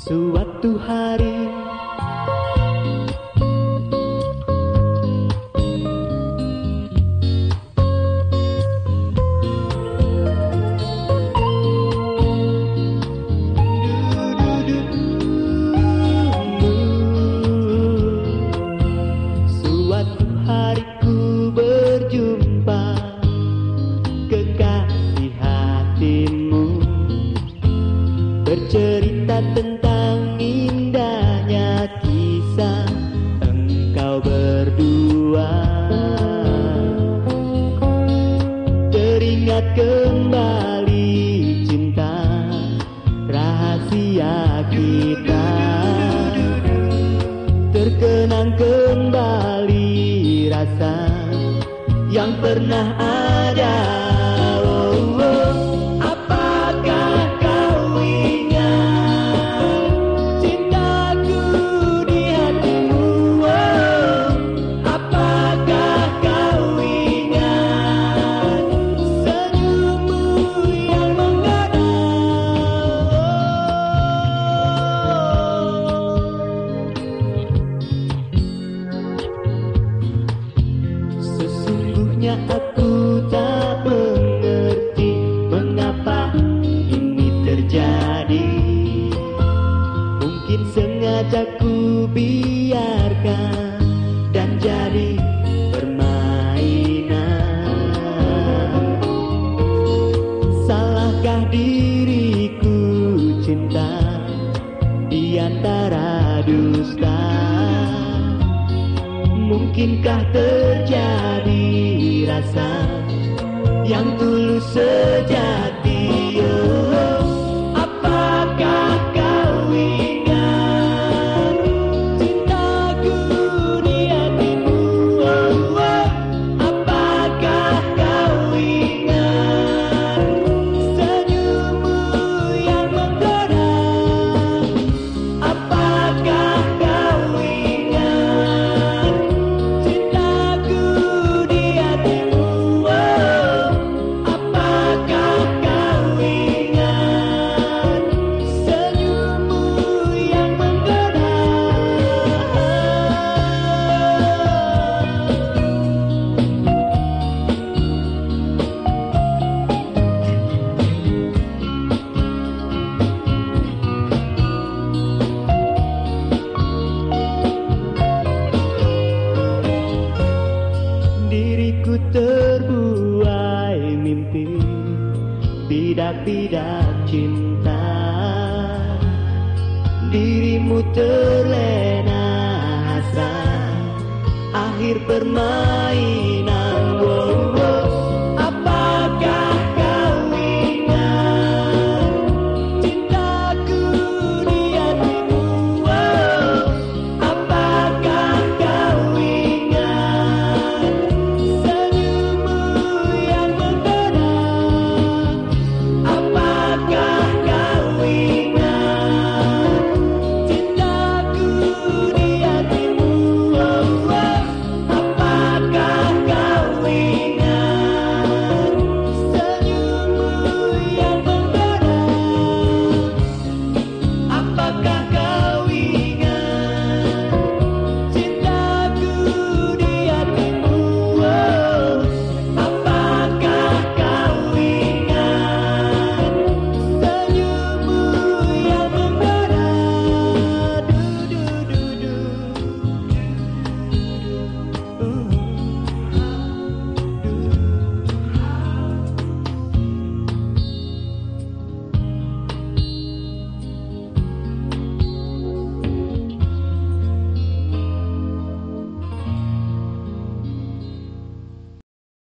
Suatu hari berdua. Teringat kembali cinta Rahasia kita. Terkenang kembali rasa Yang pernah ada Dan jadi permainan. Salahkah diriku cinta Di antara dusta? Mungkinkah terjadi rasa Yang tulus sejati? Oh, Bidak-bidak cinta. Dirimu terlena hasrat Akhir permainan